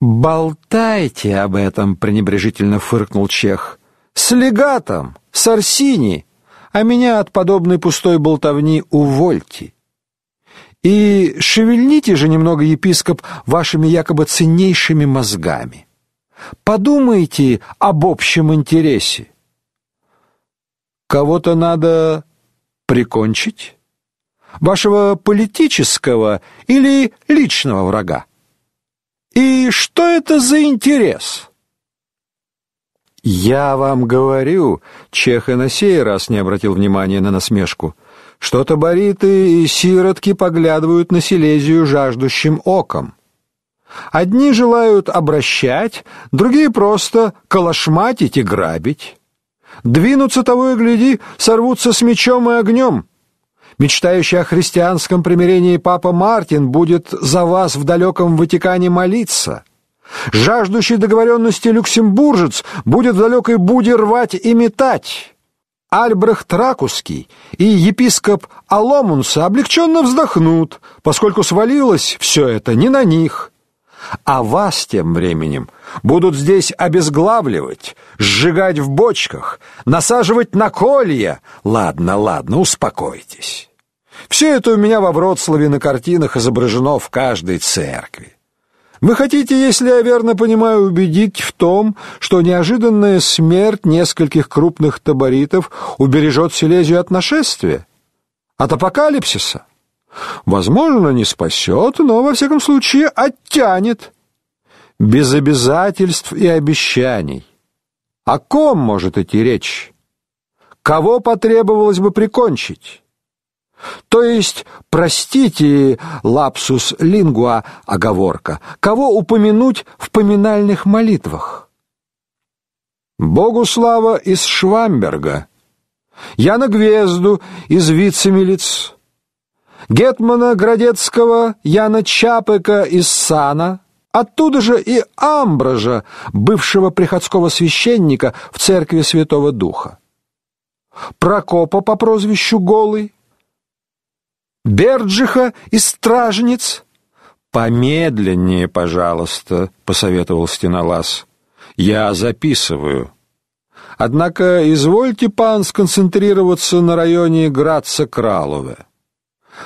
Болтайте об этом, пренебрежительно фыркнул чех. С легатом, с Арсини, а меня от подобной пустой болтовни увольте. И шевельните же немного, епископ, вашими якобы ценнейшими мозгами. Подумайте об общем интересе. Кого-то надо прикончить? Вашего политического или личного врага? И что это за интерес? Я вам говорю, Чех и на сей раз не обратил внимания на насмешку, что табориты и сиротки поглядывают на Силезию жаждущим оком. Одни желают обращать, другие просто калашматить и грабить. Двинутся того и гляди, сорвутся с мечом и огнем. Мечтающий о христианском примирении папа Мартин будет за вас в далеком Ватикане молиться. Жаждущий договоренности люксембуржец будет в далекой Буде рвать и метать. Альбрехт Ракусский и епископ Аломунса облегченно вздохнут, поскольку свалилось все это не на них. А вас тем временем будут здесь обезглавливать, сжигать в бочках, насаживать на колья. Ладно, ладно, успокойтесь. Все это у меня во Вроцлаве на картинах изображено в каждой церкви. Вы хотите, если я верно понимаю, убедить в том, что неожиданная смерть нескольких крупных таборитов убережет Силезию от нашествия? От апокалипсиса? Возможно, не спасет, но, во всяком случае, оттянет. Без обязательств и обещаний. О ком может идти речь? Кого потребовалось бы прикончить? То есть, простите, лапсус лингуа, оговорка, кого упомянуть в поминальных молитвах? Богу слава из Швамберга, Яна Гвезду из Вицемилиц, Гетмана Градецкого, Яна Чапыка из Сана, оттуда же и Амбража, бывшего приходского священника в церкви Святого Духа. Прокопа по прозвищу Голый, Берджиха из Стражниц. Помедленнее, пожалуйста, посоветовал Стенолаз. Я записываю. Однако извольте пан сконцентрироваться на районе Граца-Кралове.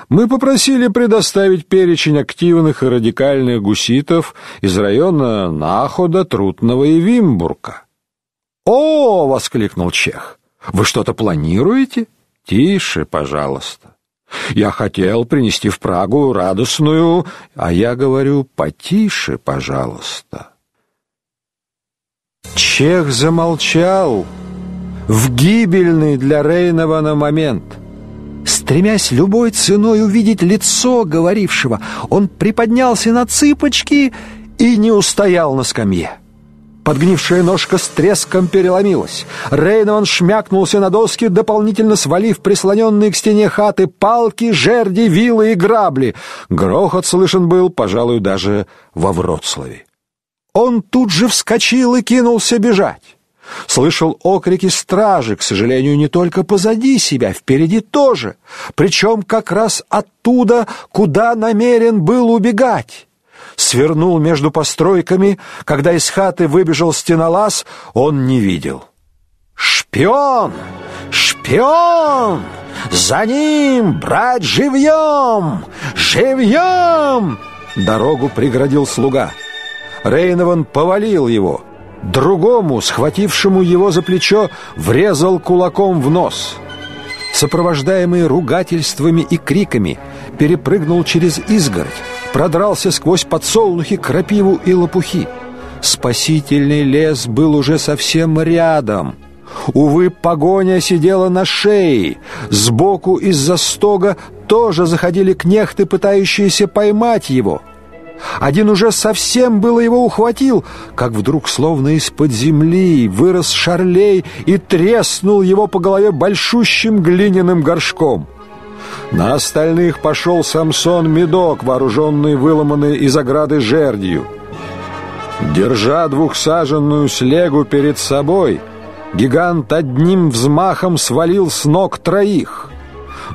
Мы попросили предоставить перечень активных и радикальных гуситов из района Находа, Трутного и Вимбурга. «О!» — воскликнул Чех. «Вы что-то планируете?» «Тише, пожалуйста. Я хотел принести в Прагу радостную, а я говорю, потише, пожалуйста». Чех замолчал в гибельный для Рейнована момент — Стремясь любой ценой увидеть лицо говорившего, он приподнялся на цыпочки и не устоял на скамье. Подгнившая ножка с треском переломилась. Рейнован шмякнулся на доски, дополнительно свалив прислоненные к стене хаты палки, жерди, вилы и грабли. Грохот слышен был, пожалуй, даже во Вроцлаве. Он тут же вскочил и кинулся бежать. Слышал окрики стражи, к сожалению, не только позади себя, впереди тоже, причем как раз оттуда, куда намерен был убегать. Свернул между постройками, когда из хаты выбежал стенолаз, он не видел. «Шпион! Шпион! За ним, брать живьем! Живьем!» Дорогу преградил слуга. Рейнован повалил его — другому, схватившему его за плечо, врезал кулаком в нос. Сопровождаемый ругательствами и криками, перепрыгнул через изгородь, продрался сквозь подсолнухи, крапиву и лопухи. Спасительный лес был уже совсем рядом. Увы, погоня сидела на шее. Сбоку из-за стога тоже заходили кнехты, пытающиеся поймать его — один уже совсем было его ухватил, как вдруг словно из-под земли вырос шарлей и треснул его по голове большущим глиняным горшком. На остальных пошел Самсон Медок, вооруженный выломанной из ограды жердью. Держа двухсаженную слегу перед собой, гигант одним взмахом свалил с ног троих.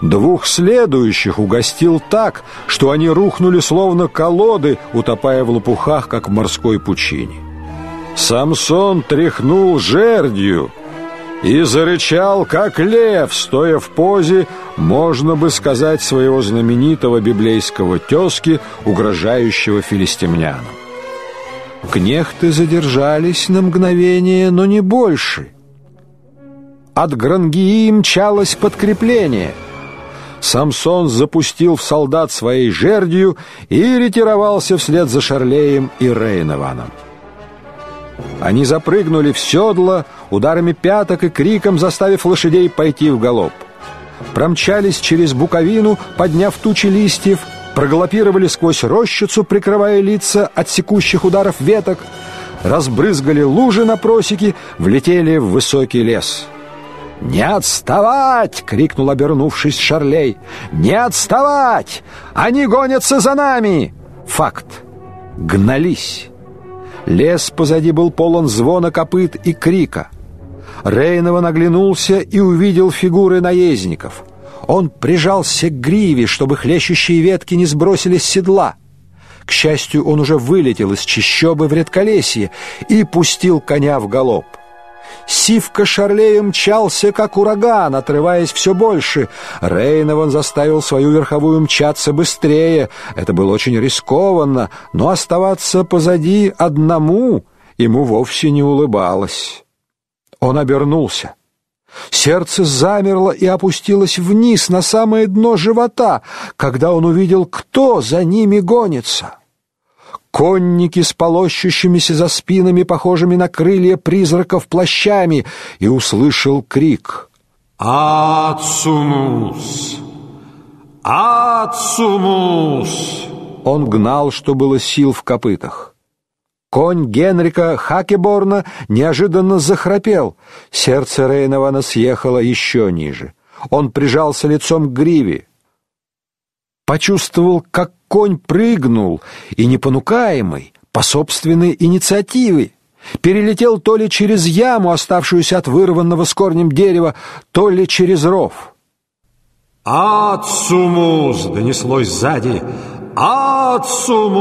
Двух следующих угостил так, что они рухнули словно колоды, утопая в лопухах, как в морской пучине. Самсон тряхнул жердью и зарычал, как лев, стоя в позе, можно бы сказать, своего знаменитого библейского тезки, угрожающего филистимлянам. Кнехты задержались на мгновение, но не больше. От Грангии мчалось подкрепление. Самсон запустил в солдат своей жердью и ретировался вслед за Шарлеем и Рейнованом. Они запрыгнули в седло, ударами пяток и криком заставив лошадей пойти в галоп. Промчались через буковину, подняв тучи листьев, прогалопировали сквозь рощицу, прикрывая лица от секущих ударов веток, разбрызгали лужи на просеки, влетели в высокий лес. «Не отставать!» — крикнул, обернувшись Шарлей. «Не отставать! Они гонятся за нами!» Факт. Гнались. Лес позади был полон звона копыт и крика. Рейнова наглянулся и увидел фигуры наездников. Он прижался к гриве, чтобы хлещущие ветки не сбросили с седла. К счастью, он уже вылетел из чащобы в редколесье и пустил коня в галоп. Сивка Шарлея мчался, как ураган, отрываясь все больше. Рейнован заставил свою верховую мчаться быстрее. Это было очень рискованно, но оставаться позади одному ему вовсе не улыбалось. Он обернулся. Сердце замерло и опустилось вниз на самое дно живота, когда он увидел, кто за ними гонится. Конники с полощущимися за спинами, похожими на крылья призраков плащами, и услышал крик. «Ацумус! Ацумус!» Он гнал, что было сил в копытах. Конь Генрика Хакеборна неожиданно захрапел. Сердце Рейнована съехало еще ниже. Он прижался лицом к гриве. Почувствовал, как конь прыгнул, и непонукаемый, по собственной инициативе, перелетел то ли через яму, оставшуюся от вырванного с корнем дерева, то ли через ров. «Ацумус!» — донеслось сзади. «Ацумус!»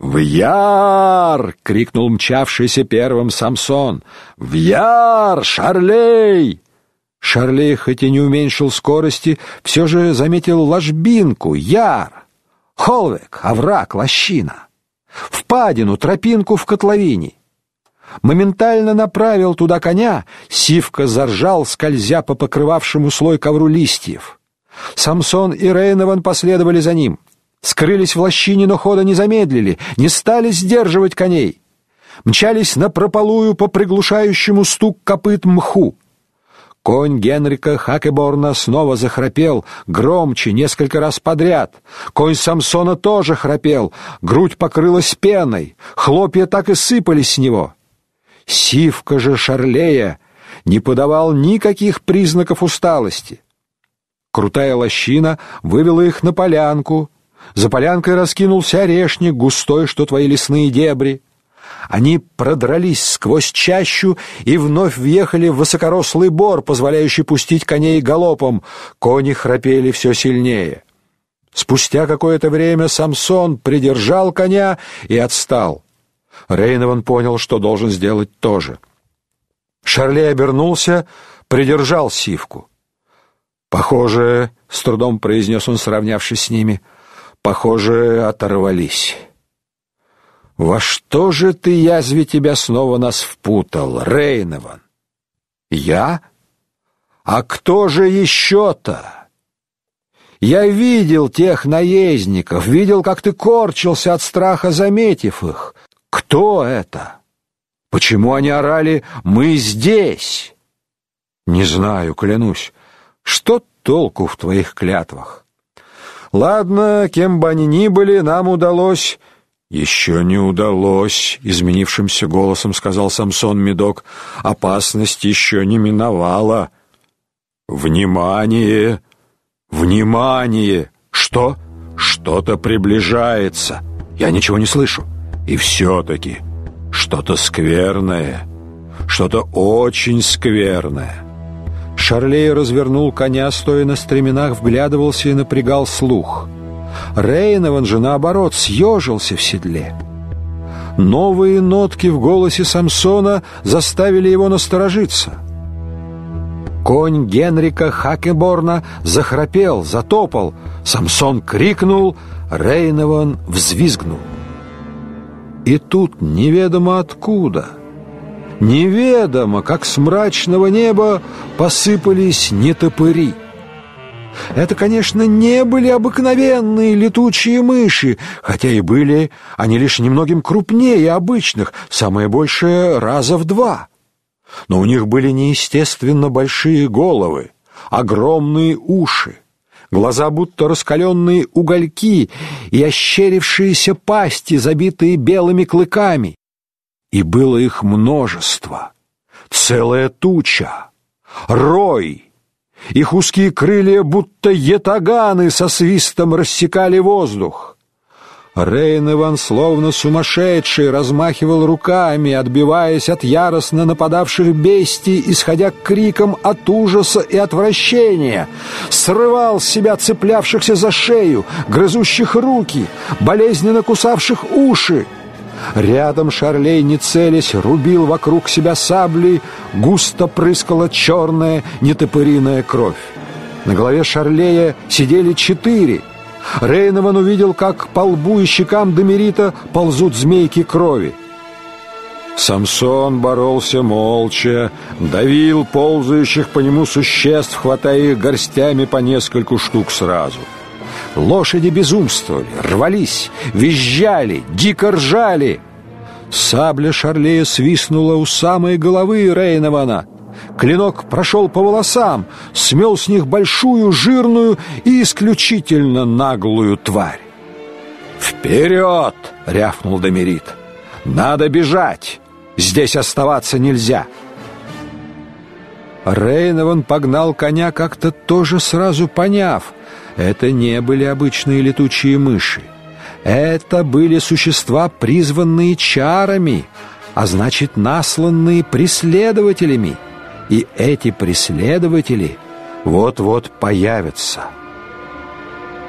«В яр!» — крикнул мчавшийся первым Самсон. «В яр, Шарлей!» Шарлей, хоть и не уменьшил скорости, все же заметил ложбинку, яр, холвек, овраг, лощина, впадину, тропинку в котловине. Моментально направил туда коня, Сивка заржал, скользя по покрывавшему слой ковру листьев. Самсон и Рейнован последовали за ним. Скрылись в лощине, но хода не замедлили, не стали сдерживать коней. Мчались на прополую по приглушающему стук копыт мху. Конь Генрика Хакеборна снова захрапел, громче, несколько раз подряд. Конь Самсона тоже храпел, грудь покрылась пеной, хлопья так и сыпались с него. Сивка же Шарлея не подавал никаких признаков усталости. Крутая лощина вывела их на полянку, за полянкой раскинулся орешник, густой, что твои лесные дебри. Они продрались сквозь чащу и вновь въехали в высокорослый бор, позволяющий пустить коней галопом. Кони храпели все сильнее. Спустя какое-то время Самсон придержал коня и отстал. Рейнован понял, что должен сделать тоже. Шарле обернулся, придержал сивку. «Похоже, — с трудом произнес он, сравнявшись с ними, — похоже, оторвались. Во что же ты, язве тебя, снова нас впутал, Рейнован? Я? А кто же еще-то? Я видел тех наездников, видел, как ты корчился от страха, заметив их. Кто это? Почему они орали «Мы здесь»? Не знаю, клянусь. Что толку в твоих клятвах? Ладно, кем бы они ни были, нам удалось... Еще не удалось, изменившимся голосом сказал Самсон Медок. Опасность еще не миновала. Внимание! Внимание! Что? Что-то приближается. Я ничего не слышу. И все-таки что-то скверное. Что-то очень скверное. Шарлей развернул коня, стоя на стременах, вглядывался и напрягал слух. Рейнован же, наоборот, съежился в седле. Новые нотки в голосе Самсона заставили его насторожиться. Конь Генрика Хакеборна захрапел, затопал. Самсон крикнул, Рейнован взвизгнул. И тут неведомо откуда, неведомо, как с мрачного неба посыпались нетопыри. Это, конечно, не были обыкновенные летучие мыши, хотя и были они лишь немногим крупнее обычных, самое большее раза в два. Но у них были неестественно большие головы, огромные уши, глаза будто раскаленные угольки и ощерившиеся пасти, забитые белыми клыками. И было их множество, целая туча, рой — их узкие крылья, будто ятаганы, со свистом рассекали воздух. Рейн Иван, словно сумасшедший, размахивал руками, отбиваясь от яростно нападавших бестий, исходя криком от ужаса и отвращения. Срывал с себя цеплявшихся за шею, грызущих руки, болезненно кусавших уши. Рядом Шарлей, не целясь, рубил вокруг себя саблей, густо прыскала черная нетопыриная кровь. На голове Шарлея сидели четыре. Рейнован увидел, как по лбу и щекам Демерита ползут змейки крови. Самсон боролся молча, давил ползающих по нему существ, хватая их горстями по нескольку штук сразу. — Лошади безумствовали, рвались, визжали, дико ржали. Сабля Шарлея свистнула у самой головы Рейнована. Клинок прошел по волосам, смел с них большую, жирную и исключительно наглую тварь. «Вперед!» — рявкнул Домерит. «Надо бежать! Здесь оставаться нельзя!» Рейнован погнал коня, как-то тоже сразу поняв — это не были обычные летучие мыши. Это были существа, призванные чарами, а значит, насланные преследователями. И эти преследователи вот-вот появятся.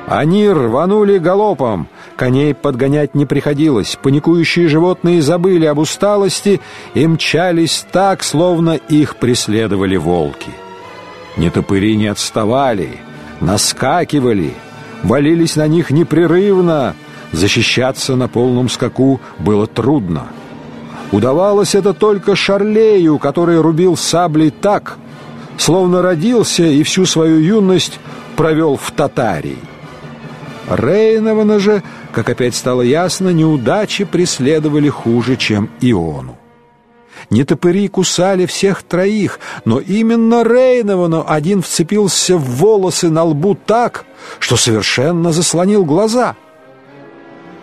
Они рванули галопом, коней подгонять не приходилось, паникующие животные забыли об усталости и мчались так, словно их преследовали волки. Нетопыри не отставали — наскакивали, валились на них непрерывно. Защищаться на полном скаку было трудно. Удавалось это только Шарлею, который рубил саблей так, словно родился и всю свою юность провел в Татарии. Рейнована же, как опять стало ясно, неудачи преследовали хуже, чем Иону. Нетопыри кусали всех троих, но именно Рейновану один вцепился в волосы на лбу так, что совершенно заслонил глаза.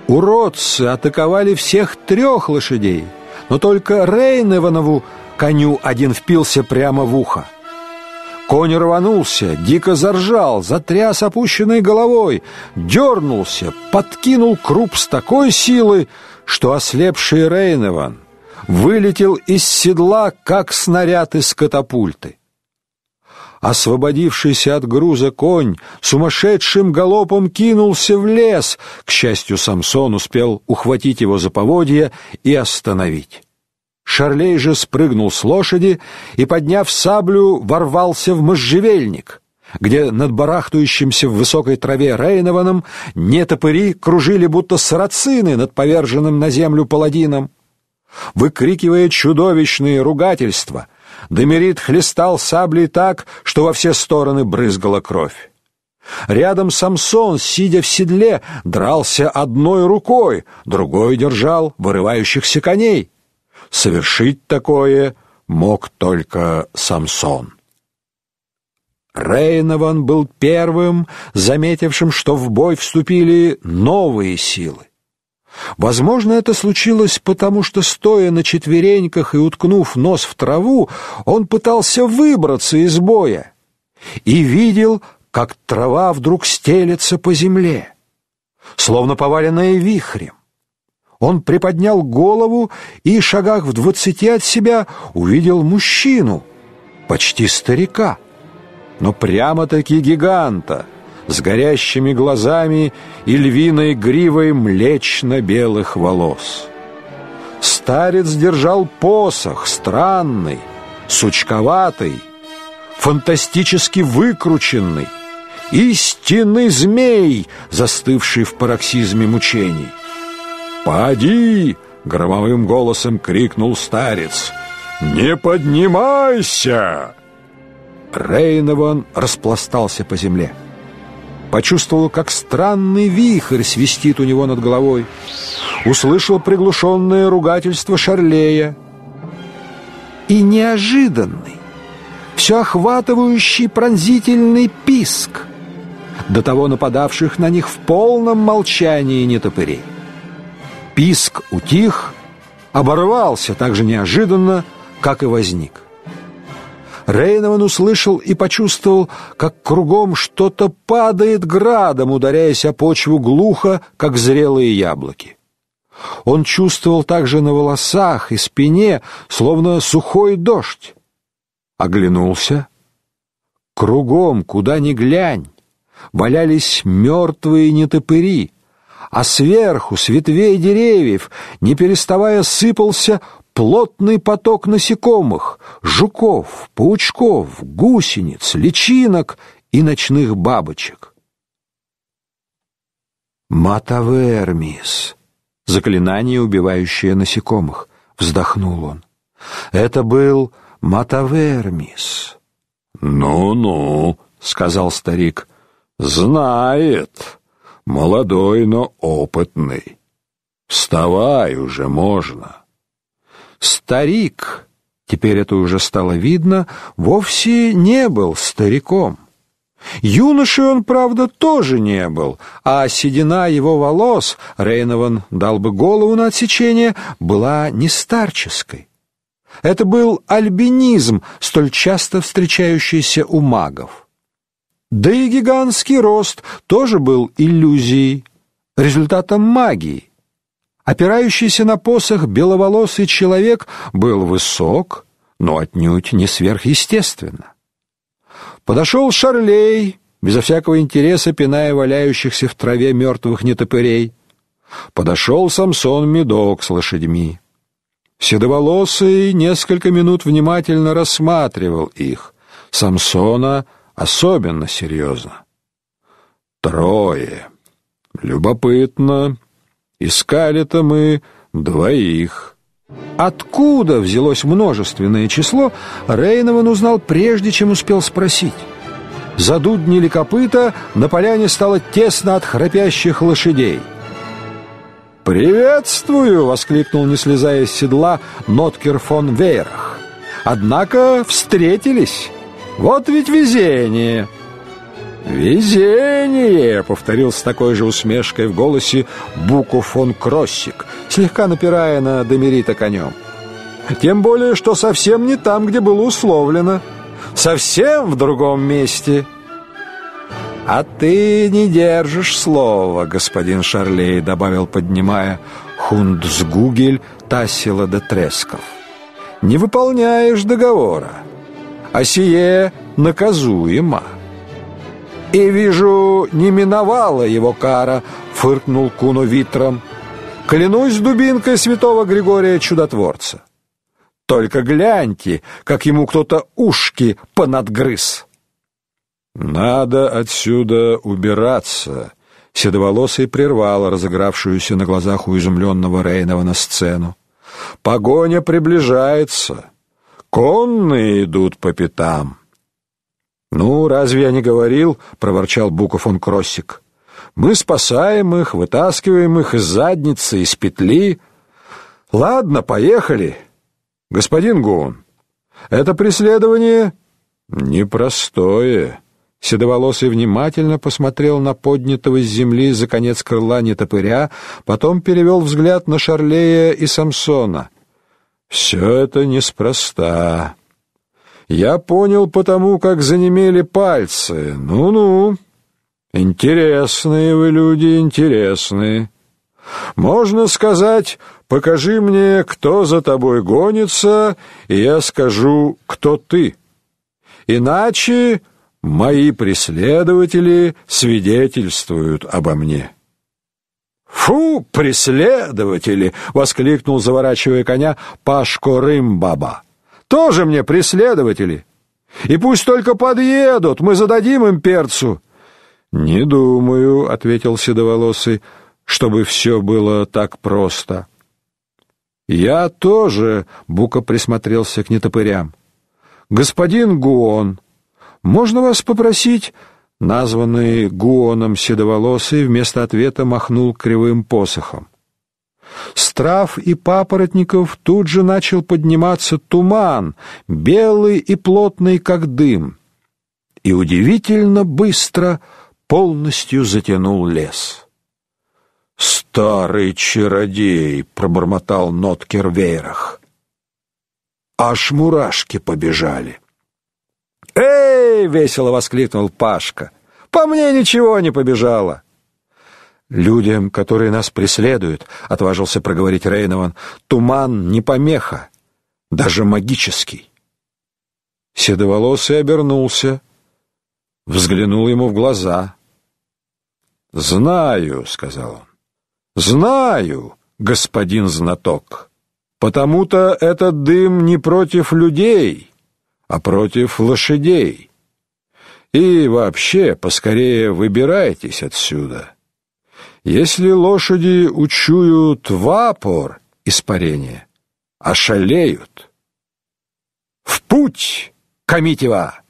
Уродцы атаковали всех трех лошадей, но только Рейнованову коню один впился прямо в ухо. Конь рванулся, дико заржал, затряс опущенной головой, дернулся, подкинул круп с такой силы, что ослепший Рейнован вылетел из седла, как снаряд из катапульты. Освободившийся от груза конь сумасшедшим галопом кинулся в лес. К счастью, Самсон успел ухватить его за поводья и остановить. Шарлей же спрыгнул с лошади и, подняв саблю, ворвался в можжевельник, где над барахтающимся в высокой траве Рейнованом нетопыри кружили будто сарацины над поверженным на землю паладином. Выкрикивая чудовищные ругательства, Демерит хлестал саблей так, что во все стороны брызгала кровь. Рядом Самсон, сидя в седле, дрался одной рукой, другой держал вырывающихся коней. Совершить такое мог только Самсон. Рейнован был первым, заметившим, что в бой вступили новые силы. Возможно, это случилось потому, что, стоя на четвереньках и уткнув нос в траву, он пытался выбраться из боя и видел, как трава вдруг стелется по земле, словно поваленная вихрем. Он приподнял голову и, шагах в двадцати от себя, увидел мужчину, почти старика. но прямо-таки гиганта, с горящими глазами и львиной гривой млечно-белых волос. Старец держал посох, странный, сучковатый, фантастически выкрученный, истинный змей, застывший в пароксизме мучений. «Поди!» — громовым голосом крикнул старец. «Не поднимайся!» Рейнован распластался по земле. Почувствовал, как странный вихрь свистит у него над головой. Услышал приглушенное ругательство Шарлея. И неожиданный, все охватывающий пронзительный писк, до того нападавших на них в полном молчании нетопырей. Писк утих, оборвался так же неожиданно, как и возник. Рейнован услышал и почувствовал, как кругом что-то падает градом, ударяясь о почву глухо, как зрелые яблоки. Он чувствовал также на волосах и спине, словно сухой дождь. Оглянулся. Кругом, куда ни глянь, валялись мертвые нетопыри, а сверху, с ветвей деревьев, не переставая сыпался плотный поток насекомых, жуков, паучков, гусениц, личинок и ночных бабочек. «Матавермис!» — заклинание, убивающее насекомых, — вздохнул он. «Это был Матавермис». «Ну-ну», — сказал старик, — «знает, молодой, но опытный. Вставай уже можно». Старик, теперь это уже стало видно, вовсе не был стариком. Юношей он, правда, тоже не был, а седина его волос, Рейнован дал бы голову на отсечение, была не старческой. Это был альбинизм, столь часто встречающийся у магов. Да и гигантский рост тоже был иллюзией, результатом магии. Опирающийся на посох беловолосый человек был высок, но отнюдь не сверхъестественно. Подошел Шарлей, безо всякого интереса пиная валяющихся в траве мертвых нетопырей. Подошел Самсон Медок с лошадьми. Седоволосый несколько минут внимательно рассматривал их. Самсона особенно серьезно. Трое. Любопытно, Искали-то мы двоих. Откуда взялось множественное число, Рейнован узнал прежде, чем успел спросить. Задуднили копыта, на поляне стало тесно от храпящих лошадей. «Приветствую!» — воскликнул, не слезая с седла, Ноткер фон Вейрах. «Однако встретились. Вот ведь везение!» «Везение!» — повторил с такой же усмешкой в голосе Буку фон Кроссик, слегка напирая на Демерита конем. «Тем более, что совсем не там, где было условлено. Совсем в другом месте». «А ты не держишь слова, господин Шарлей», — добавил, поднимая Хундсгугель Тассила де Тресков. «Не выполняешь договора, а сие наказуемо». «И вижу, не миновала его кара», — фыркнул Куно Витром. «Клянусь дубинкой святого Григория Чудотворца. Только гляньте, как ему кто-то ушки понадгрыз». «Надо отсюда убираться», — седоволосый прервал разыгравшуюся на глазах у изумленного Рейнова на сцену. «Погоня приближается. Конные идут по пятам». «Ну, разве я не говорил?» — проворчал Буков он Кроссик. «Мы спасаем их, вытаскиваем их из задницы, из петли. Ладно, поехали. Господин Гун, это преследование непростое». Седоволосый внимательно посмотрел на поднятого с земли за конец крыла нетопыря, потом перевел взгляд на Шарлея и Самсона. «Все это неспроста». Я понял потому, как занемели пальцы. Ну-ну. Интересные вы люди, интересные. Можно сказать, покажи мне, кто за тобой гонится, и я скажу, кто ты. Иначе Мои преследователи свидетельствуют обо мне. Фу, преследователи, воскликнул, заворачивая коня Пашко Рымбаба. Тоже мне преследователи. И пусть только подъедут, мы зададим им перцу. Не думаю, ответил седоволосый, чтобы все было так просто. Я тоже, Бука присмотрелся к нетопырям. Господин Гуон, можно вас попросить Названный Гуоном седоволосый вместо ответа махнул кривым посохом. С трав и папоротников тут же начал подниматься туман, белый и плотный, как дым, и удивительно быстро полностью затянул лес. «Старый чародей!» — пробормотал Ноткер Вейрах. Аж мурашки побежали. «Эй!» — весело воскликнул Пашка. «По мне ничего не побежало!» «Людям, которые нас преследуют, — отважился проговорить Рейнован, — туман не помеха, даже магический». Седоволосый обернулся, взглянул ему в глаза. «Знаю», — сказал он, — «знаю, господин знаток, потому-то этот дым не против людей» а против лошадей. И вообще, поскорее выбирайтесь отсюда. Если лошади учуют вапор, испарение, ошалеют. В путь, Комитева!